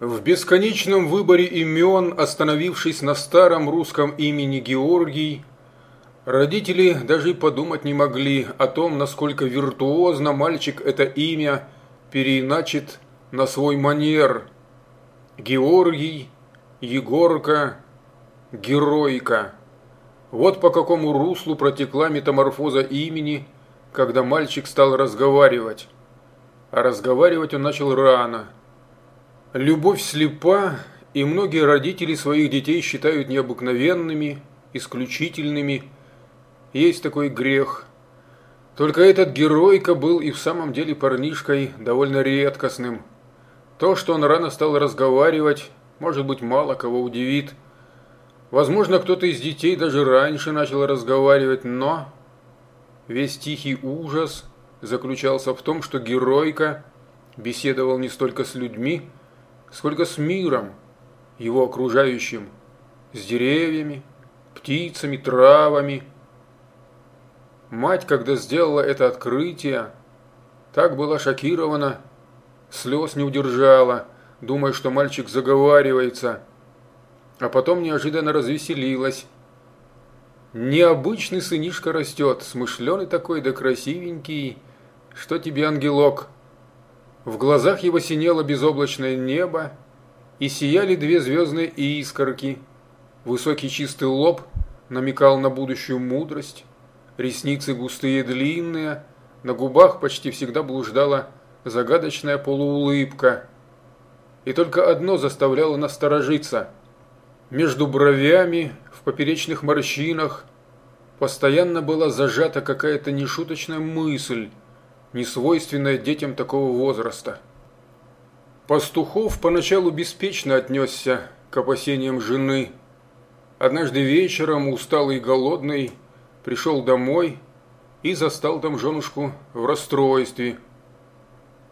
В бесконечном выборе имен, остановившись на старом русском имени Георгий, родители даже и подумать не могли о том, насколько виртуозно мальчик это имя переиначит на свой манер. Георгий, Егорка, Геройка. Вот по какому руслу протекла метаморфоза имени, когда мальчик стал разговаривать. А разговаривать он начал рано – Любовь слепа, и многие родители своих детей считают необыкновенными, исключительными. Есть такой грех. Только этот геройка был и в самом деле парнишкой довольно редкостным. То, что он рано стал разговаривать, может быть, мало кого удивит. Возможно, кто-то из детей даже раньше начал разговаривать, но весь тихий ужас заключался в том, что геройка беседовал не столько с людьми, сколько с миром, его окружающим, с деревьями, птицами, травами. Мать, когда сделала это открытие, так была шокирована, слез не удержала, думая, что мальчик заговаривается, а потом неожиданно развеселилась. Необычный сынишка растет, смышленый такой да красивенький, что тебе, ангелок, в глазах его синело безоблачное небо, и сияли две звездные искорки. Высокий чистый лоб намекал на будущую мудрость, ресницы густые длинные, на губах почти всегда блуждала загадочная полуулыбка. И только одно заставляло насторожиться. Между бровями, в поперечных морщинах, постоянно была зажата какая-то нешуточная мысль – несвойственное детям такого возраста. Пастухов поначалу беспечно отнесся к опасениям жены. Однажды вечером, усталый и голодный, пришел домой и застал там женушку в расстройстве.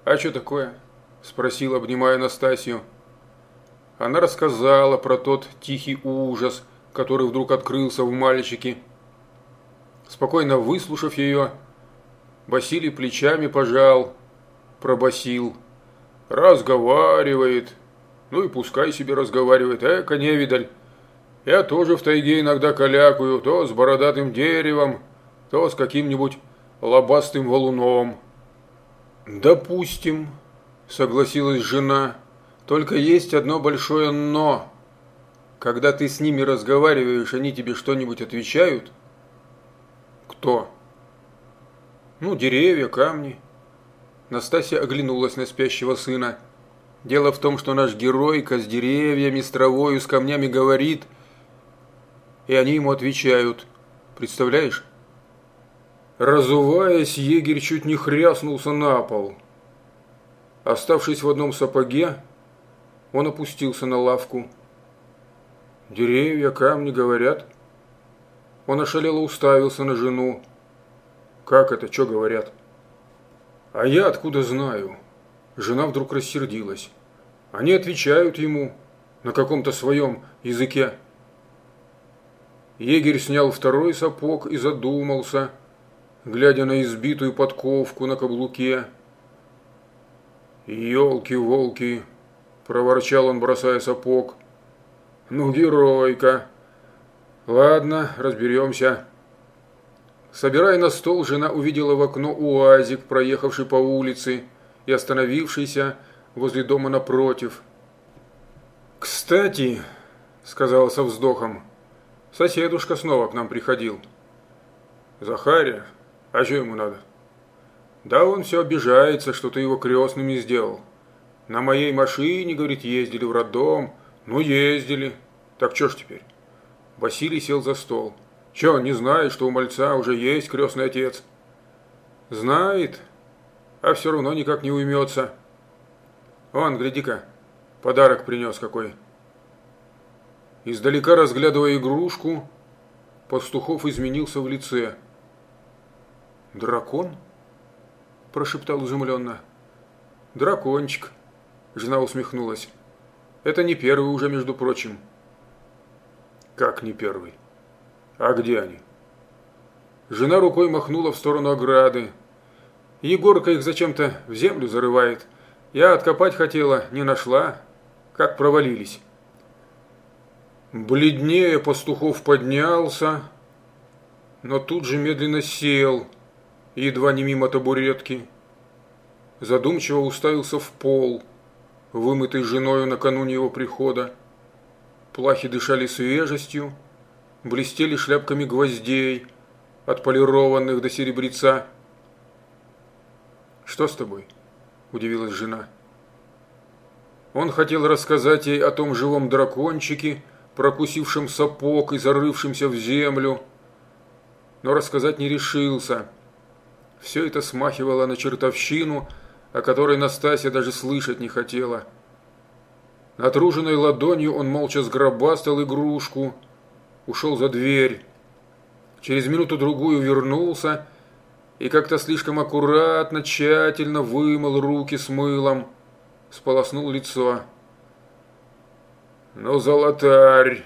«А что такое?» – спросил, обнимая Настасью. Она рассказала про тот тихий ужас, который вдруг открылся в мальчике. Спокойно выслушав ее, Василий плечами пожал, пробасил. Разговаривает. Ну и пускай себе разговаривает. Эка, невидаль. Я тоже в тайге иногда калякую, то с бородатым деревом, то с каким-нибудь лобастым валуном. «Допустим», – согласилась жена, – «только есть одно большое «но». Когда ты с ними разговариваешь, они тебе что-нибудь отвечают?» «Кто?» Ну, деревья, камни. Настасья оглянулась на спящего сына. Дело в том, что наш геройка с деревьями, с травою, с камнями говорит, и они ему отвечают. Представляешь? Разуваясь, егерь чуть не хряснулся на пол. Оставшись в одном сапоге, он опустился на лавку. Деревья, камни говорят. Он ошалело уставился на жену. Как это, что говорят? А я откуда знаю? Жена вдруг рассердилась. Они отвечают ему на каком-то своем языке. Егерь снял второй сапог и задумался, глядя на избитую подковку на каблуке. «Елки-волки!» – проворчал он, бросая сапог. «Ну, геройка! Ладно, разберемся». Собирая на стол, жена увидела в окно уазик, проехавший по улице и остановившийся возле дома напротив. «Кстати», – сказала со вздохом, – «соседушка снова к нам приходил». «Захария? А что ему надо?» «Да он все обижается, что ты его крестными сделал. На моей машине, говорит, ездили в роддом. Ну, ездили. Так что ж теперь?» Василий сел за стол. Че, не знает, что у мальца уже есть крестный отец? Знает, а все равно никак не уймется. Вон, гляди-ка, подарок принес какой. Издалека разглядывая игрушку, Пастухов изменился в лице. «Дракон?» – прошептал изумленно. «Дракончик», – жена усмехнулась. «Это не первый уже, между прочим». «Как не первый?» А где они? Жена рукой махнула в сторону ограды. Егорка их зачем-то в землю зарывает. Я откопать хотела, не нашла. Как провалились?» Бледнее пастухов поднялся, но тут же медленно сел, едва не мимо табуретки. Задумчиво уставился в пол, вымытый женою накануне его прихода. Плахи дышали свежестью, блестели шляпками гвоздей, отполированных до серебреца. «Что с тобой?» – удивилась жена. Он хотел рассказать ей о том живом дракончике, прокусившем сапог и зарывшемся в землю, но рассказать не решился. Все это смахивало на чертовщину, о которой Настасья даже слышать не хотела. Натруженной ладонью он молча сгробастал игрушку, ушел за дверь. Через минуту-другую вернулся и как-то слишком аккуратно, тщательно вымыл руки с мылом, сполоснул лицо. «Ну, золотарь!»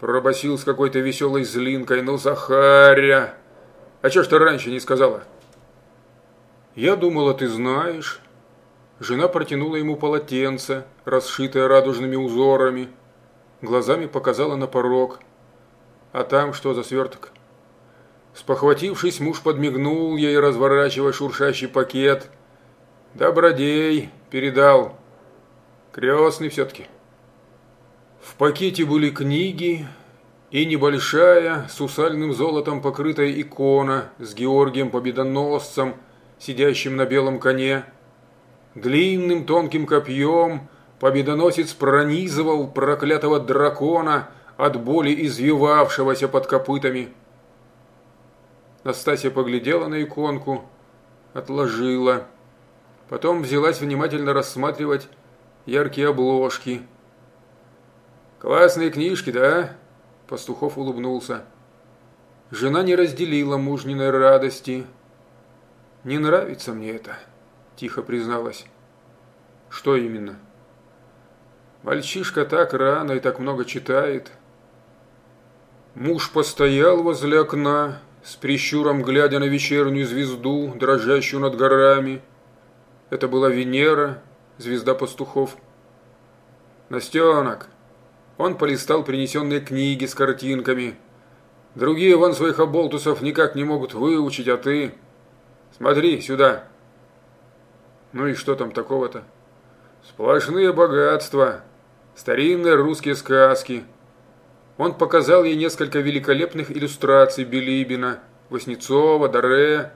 Пробасил с какой-то веселой злинкой. «Ну, Захаря! А чё ж ты раньше не сказала?» «Я думала, ты знаешь». Жена протянула ему полотенце, расшитое радужными узорами. Глазами показала на порог. А там что за сверток? Спохватившись, муж подмигнул ей, разворачивая шуршащий пакет. «Добродей!» – передал. «Крестный все-таки». В пакете были книги и небольшая, с усальным золотом покрытая икона с Георгием Победоносцем, сидящим на белом коне. Длинным тонким копьем победоносец пронизывал проклятого дракона от боли извивавшегося под копытами. Настасья поглядела на иконку, отложила. Потом взялась внимательно рассматривать яркие обложки – «Классные книжки, да?» Пастухов улыбнулся. Жена не разделила мужниной радости. «Не нравится мне это», – тихо призналась. «Что именно?» «Мальчишка так рано и так много читает». Муж постоял возле окна, с прищуром глядя на вечернюю звезду, дрожащую над горами. Это была Венера, звезда пастухов. «Настенок, он полистал принесенные книги с картинками. Другие вон своих оболтусов никак не могут выучить, а ты... Смотри сюда. Ну и что там такого-то? Сплошные богатства. Старинные русские сказки. Он показал ей несколько великолепных иллюстраций Билибина, Васнецова, Даре.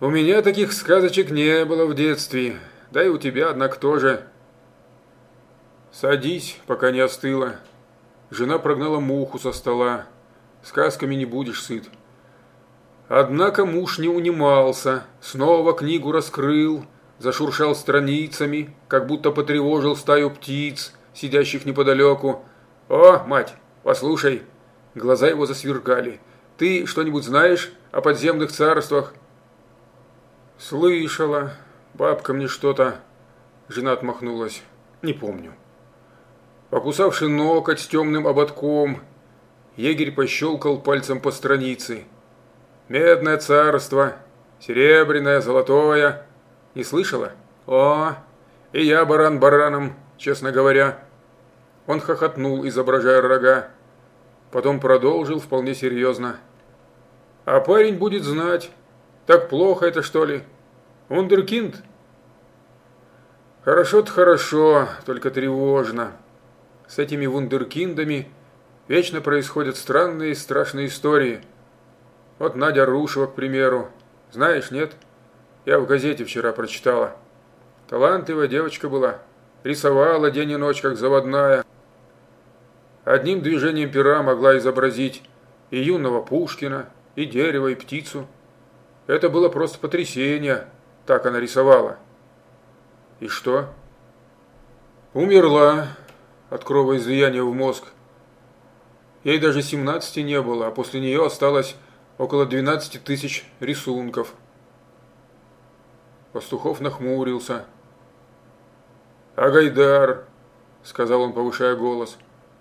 У меня таких сказочек не было в детстве. Да и у тебя, однако, тоже. Садись, пока не остыло. Жена прогнала муху со стола. Сказками не будешь сыт. Однако муж не унимался, снова книгу раскрыл, зашуршал страницами, как будто потревожил стаю птиц, сидящих неподалеку. «О, мать, послушай!» Глаза его засверкали. «Ты что-нибудь знаешь о подземных царствах?» «Слышала. Бабка мне что-то...» Жена отмахнулась. «Не помню». Покусавший ноготь с темным ободком, егерь пощелкал пальцем по странице. «Медное царство, серебряное, золотое. Не слышала? О, и я баран бараном, честно говоря». Он хохотнул, изображая рога. Потом продолжил вполне серьезно. «А парень будет знать. Так плохо это, что ли? Ундеркинд?» «Хорошо-то хорошо, только тревожно». С этими вундеркиндами вечно происходят странные и страшные истории. Вот Надя Рушева, к примеру. Знаешь, нет? Я в газете вчера прочитала. Талантливая девочка была. Рисовала день и ночь, как заводная. Одним движением пера могла изобразить и юного Пушкина, и дерево, и птицу. Это было просто потрясение, так она рисовала. И что? Умерла, от кровоизлияния в мозг. Ей даже 17 не было, а после нее осталось около 12 тысяч рисунков. Пастухов нахмурился. «А Гайдар?» – сказал он, повышая голос.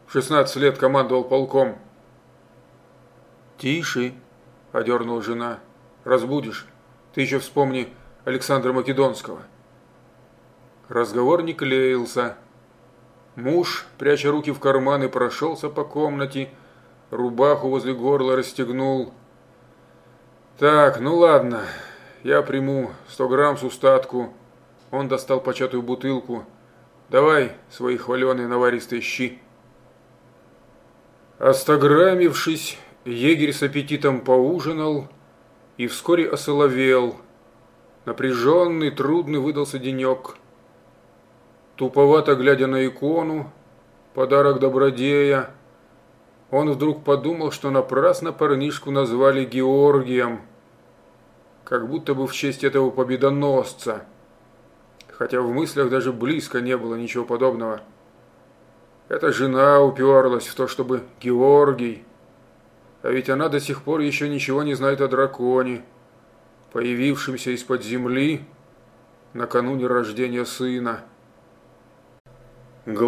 «В 16 лет командовал полком». «Тише!» – одернула жена. «Разбудишь. Ты еще вспомни Александра Македонского». Разговор не клеился. Муж, пряча руки в карманы, прошелся по комнате, рубаху возле горла расстегнул. «Так, ну ладно, я приму сто грамм с устатку». Он достал початую бутылку. «Давай свои хваленые наваристые щи». Остограммившись, егерь с аппетитом поужинал и вскоре осоловел. Напряженный, трудный выдался денек. Туповато глядя на икону, подарок добродея, он вдруг подумал, что напрасно парнишку назвали Георгием, как будто бы в честь этого победоносца, хотя в мыслях даже близко не было ничего подобного. Эта жена уперлась в то, чтобы Георгий, а ведь она до сих пор еще ничего не знает о драконе, появившемся из-под земли накануне рождения сына. Глаза